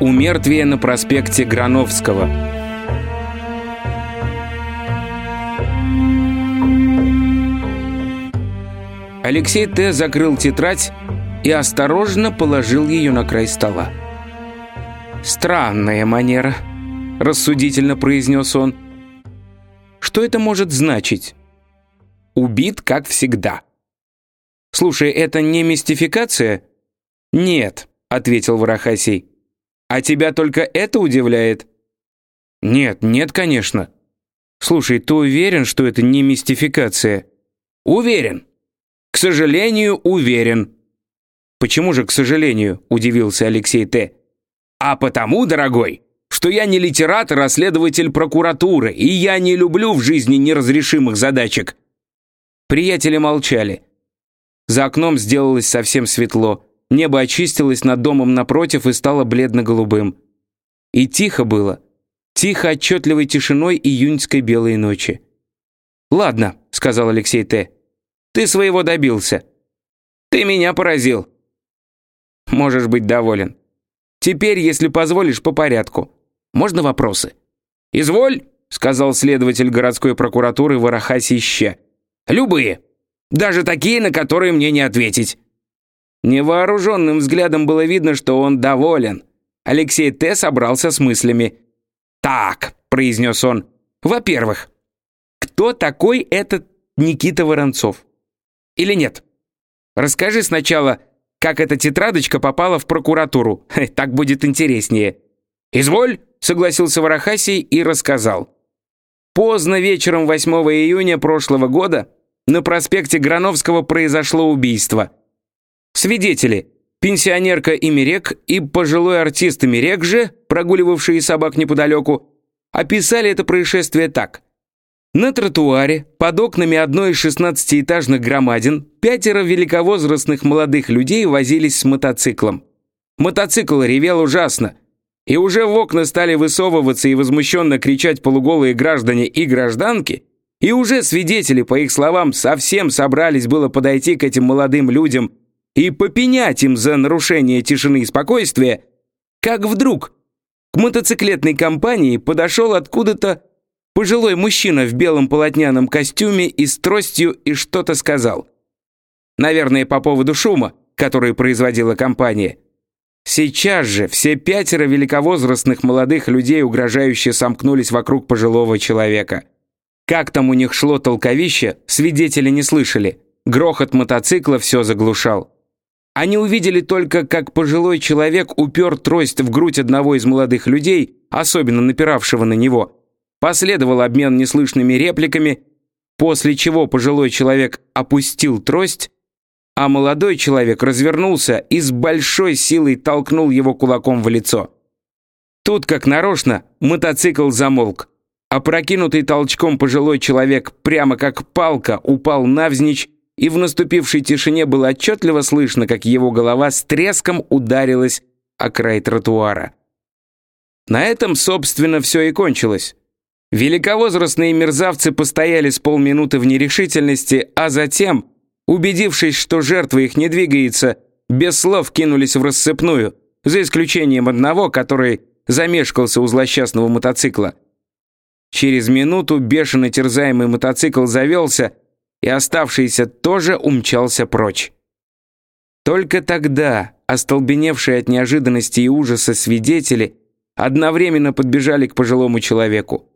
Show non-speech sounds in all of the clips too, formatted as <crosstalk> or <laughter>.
Умертвие на проспекте Грановского. Алексей Т. закрыл тетрадь и осторожно положил ее на край стола. «Странная манера», — рассудительно произнес он. «Что это может значить?» «Убит, как всегда». «Слушай, это не мистификация?» «Нет», — ответил Варахасий. «А тебя только это удивляет?» «Нет, нет, конечно». «Слушай, ты уверен, что это не мистификация?» «Уверен. К сожалению, уверен». «Почему же, к сожалению?» – удивился Алексей Т. «А потому, дорогой, что я не литератор, а следователь прокуратуры, и я не люблю в жизни неразрешимых задачек». Приятели молчали. За окном сделалось совсем светло. Небо очистилось над домом напротив и стало бледно-голубым. И тихо было. Тихо отчетливой тишиной июньской белой ночи. «Ладно», — сказал Алексей Т. «Ты своего добился. Ты меня поразил. Можешь быть доволен. Теперь, если позволишь, по порядку. Можно вопросы?» «Изволь», — сказал следователь городской прокуратуры Варахаси Ще. «Любые. Даже такие, на которые мне не ответить». Невооруженным взглядом было видно, что он доволен. Алексей Т. собрался с мыслями. «Так», — произнес он, — «во-первых, кто такой этот Никита Воронцов? Или нет? Расскажи сначала, как эта тетрадочка попала в прокуратуру. Так будет интереснее». «Изволь», — согласился Варахасий и рассказал. Поздно вечером 8 июня прошлого года на проспекте Грановского произошло убийство. Свидетели – пенсионерка Имерек и пожилой артист Имерек же, прогуливавшие собак неподалеку, описали это происшествие так. На тротуаре, под окнами одной из шестнадцатиэтажных громадин, пятеро великовозрастных молодых людей возились с мотоциклом. Мотоцикл ревел ужасно. И уже в окна стали высовываться и возмущенно кричать полуголые граждане и гражданки, и уже свидетели, по их словам, совсем собрались было подойти к этим молодым людям и попенять им за нарушение тишины и спокойствия, как вдруг к мотоциклетной компании подошел откуда-то пожилой мужчина в белом полотняном костюме и с тростью и что-то сказал. Наверное, по поводу шума, который производила компания. Сейчас же все пятеро великовозрастных молодых людей угрожающе сомкнулись вокруг пожилого человека. Как там у них шло толковище, свидетели не слышали. Грохот мотоцикла все заглушал. Они увидели только, как пожилой человек упер трость в грудь одного из молодых людей, особенно напиравшего на него. Последовал обмен неслышными репликами, после чего пожилой человек опустил трость, а молодой человек развернулся и с большой силой толкнул его кулаком в лицо. Тут, как нарочно, мотоцикл замолк. Опрокинутый толчком пожилой человек, прямо как палка, упал навзничь и в наступившей тишине было отчетливо слышно, как его голова с треском ударилась о край тротуара. На этом, собственно, все и кончилось. Великовозрастные мерзавцы постояли с полминуты в нерешительности, а затем, убедившись, что жертва их не двигается, без слов кинулись в рассыпную, за исключением одного, который замешкался у злосчастного мотоцикла. Через минуту бешено терзаемый мотоцикл завелся, и оставшийся тоже умчался прочь. Только тогда остолбеневшие от неожиданности и ужаса свидетели одновременно подбежали к пожилому человеку.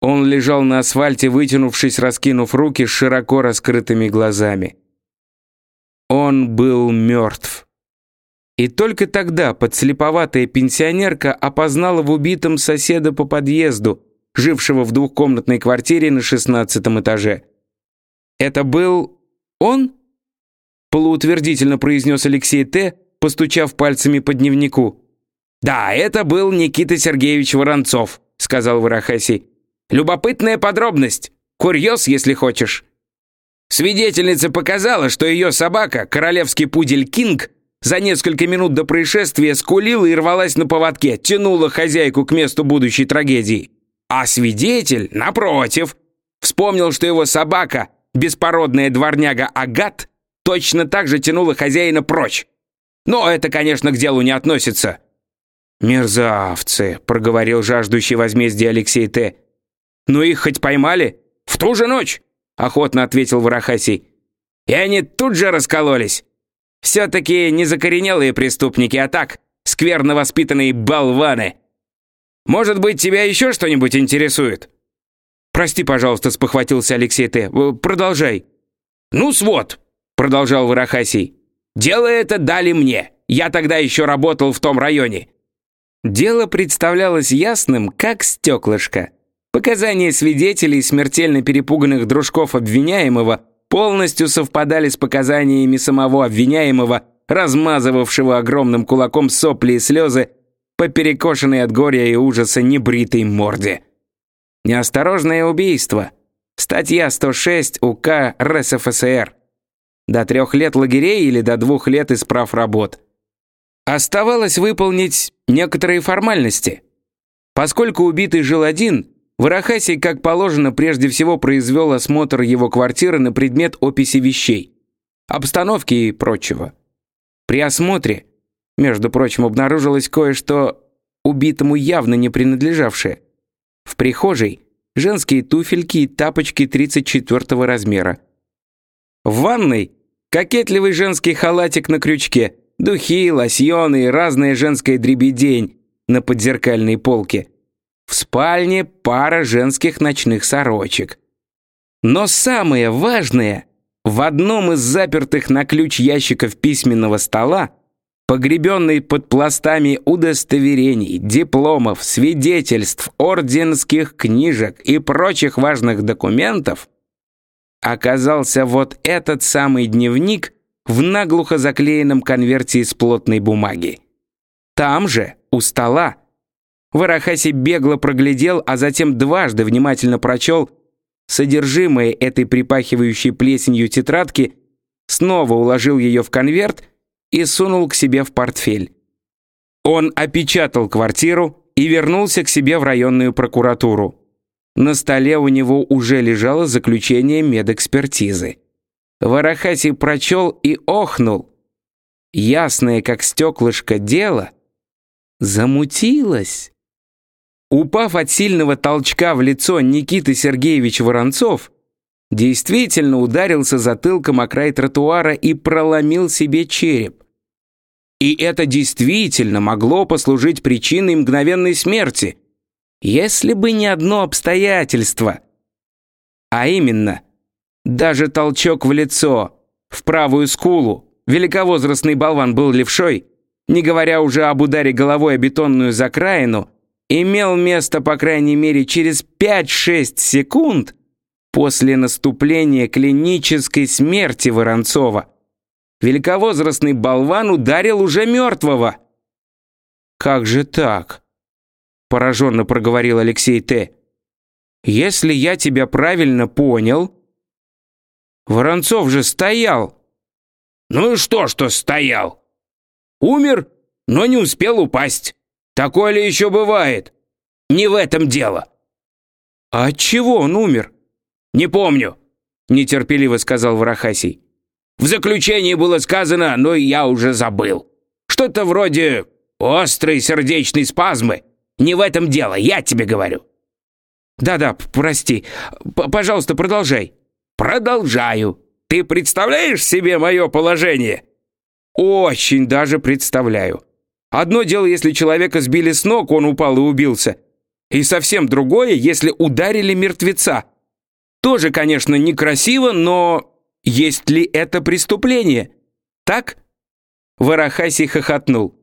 Он лежал на асфальте, вытянувшись, раскинув руки с широко раскрытыми глазами. Он был мертв. И только тогда подслеповатая пенсионерка опознала в убитом соседа по подъезду, жившего в двухкомнатной квартире на шестнадцатом этаже. «Это был он?» полуутвердительно произнес Алексей Т., постучав пальцами по дневнику. «Да, это был Никита Сергеевич Воронцов», — сказал Варахасий. «Любопытная подробность. Курьез, если хочешь». Свидетельница показала, что ее собака, королевский пудель Кинг, за несколько минут до происшествия скулила и рвалась на поводке, тянула хозяйку к месту будущей трагедии. А свидетель, напротив, вспомнил, что его собака беспородная дворняга Агат точно так же тянула хозяина прочь. Но это, конечно, к делу не относится. «Мерзавцы», — проговорил жаждущий возмездия Алексей Т. «Ну их хоть поймали?» «В ту же ночь», — охотно ответил Варахасий. «И они тут же раскололись. Все-таки не закоренелые преступники, а так, скверно воспитанные болваны. Может быть, тебя еще что-нибудь интересует?» «Прости, пожалуйста», — спохватился Алексей Т. «Продолжай». «Ну свод», — продолжал Варахасий. «Дело это дали мне. Я тогда еще работал в том районе». Дело представлялось ясным, как стеклышко. Показания свидетелей смертельно перепуганных дружков обвиняемого полностью совпадали с показаниями самого обвиняемого, размазывавшего огромным кулаком сопли и слезы по перекошенной от горя и ужаса небритой морде. Неосторожное убийство. Статья 106 УК РСФСР. До трех лет лагерей или до двух лет исправ работ. Оставалось выполнить некоторые формальности. Поскольку убитый жил один, Варахасий, как положено, прежде всего произвел осмотр его квартиры на предмет описи вещей, обстановки и прочего. При осмотре, между прочим, обнаружилось кое-что убитому явно не принадлежавшее. В прихожей женские туфельки и тапочки 34 размера. В ванной кокетливый женский халатик на крючке – Духи, лосьоны и разная женская дребедень на подзеркальной полке. В спальне пара женских ночных сорочек. Но самое важное, в одном из запертых на ключ ящиков письменного стола, погребенный под пластами удостоверений, дипломов, свидетельств, орденских книжек и прочих важных документов, оказался вот этот самый дневник – в наглухо заклеенном конверте из плотной бумаги. Там же, у стола, Варахаси бегло проглядел, а затем дважды внимательно прочел содержимое этой припахивающей плесенью тетрадки, снова уложил ее в конверт и сунул к себе в портфель. Он опечатал квартиру и вернулся к себе в районную прокуратуру. На столе у него уже лежало заключение медэкспертизы. Варахаси прочел и охнул. Ясное, как стеклышко, дело замутилось. Упав от сильного толчка в лицо Никиты Сергеевич Воронцов, действительно ударился затылком о край тротуара и проломил себе череп. И это действительно могло послужить причиной мгновенной смерти, если бы не одно обстоятельство. А именно – даже толчок в лицо, в правую скулу. Великовозрастный болван был левшой, не говоря уже об ударе головой о бетонную закраину, имел место, по крайней мере, через 5-6 секунд после наступления клинической смерти Воронцова. Великовозрастный болван ударил уже мертвого. «Как же так?» – пораженно проговорил Алексей Т. «Если я тебя правильно понял...» Воронцов же стоял. Ну и что, что стоял? Умер, но не успел упасть. Такое ли еще бывает? Не в этом дело. А от чего он умер? Не помню, нетерпеливо сказал Варахасий. В заключении было сказано, но я уже забыл. Что-то вроде острой сердечной спазмы. Не в этом дело, я тебе говорю. Да-да, прости. П Пожалуйста, продолжай. Продолжаю. Ты представляешь себе мое положение? Очень даже представляю. Одно дело, если человека сбили с ног, он упал и убился. И совсем другое, если ударили мертвеца. Тоже, конечно, некрасиво, но есть ли это преступление? Так? Варахаси хохотнул.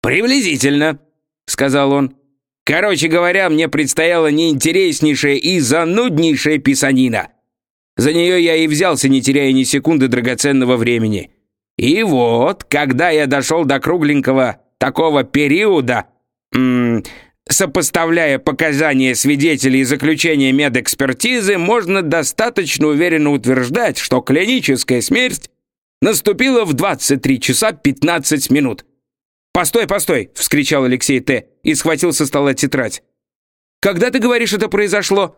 «Приблизительно», — сказал он. «Короче говоря, мне предстояла неинтереснейшая и зануднейшая писанина. За нее я и взялся, не теряя ни секунды драгоценного времени. И вот, когда я дошел до кругленького такого периода, сопоставляя показания свидетелей и заключения медэкспертизы, можно достаточно уверенно утверждать, что клиническая смерть наступила в 23 часа 15 минут. «Постой, постой!» — вскричал Алексей Т. и схватил со стола тетрадь. «Когда, ты говоришь, это произошло?»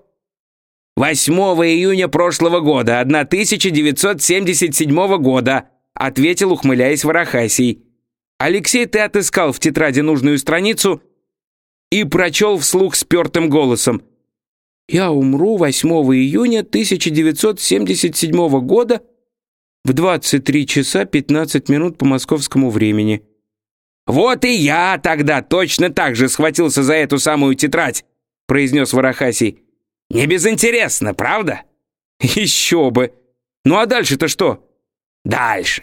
8 июня прошлого года, 1977 года, ответил, ухмыляясь Варахасий. Алексей, ты отыскал в тетради нужную страницу и прочел вслух спертым голосом. «Я умру 8 июня 1977 года в 23 часа 15 минут по московскому времени». «Вот и я тогда точно так же схватился за эту самую тетрадь», произнес Варахасий. «Не безинтересно, правда?» <laughs> «Еще бы! Ну а дальше-то что?» «Дальше.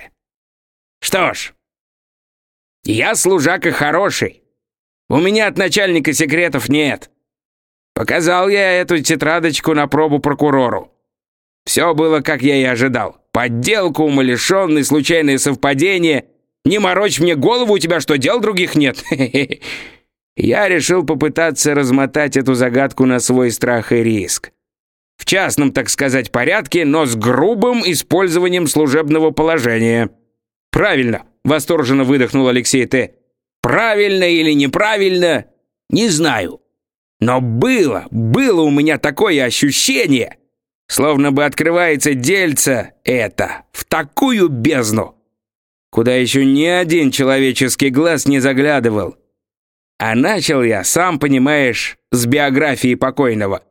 Что ж, я служака хороший. У меня от начальника секретов нет. Показал я эту тетрадочку на пробу прокурору. Все было, как я и ожидал. Подделка, умалишенный, случайное совпадение. Не морочь мне голову, у тебя что, дел других нет? <laughs> Я решил попытаться размотать эту загадку на свой страх и риск. В частном, так сказать, порядке, но с грубым использованием служебного положения. Правильно, восторженно выдохнул Алексей Т. Правильно или неправильно, не знаю. Но было, было у меня такое ощущение, словно бы открывается дельце это в такую бездну, куда еще ни один человеческий глаз не заглядывал. А начал я, сам понимаешь, с биографии покойного.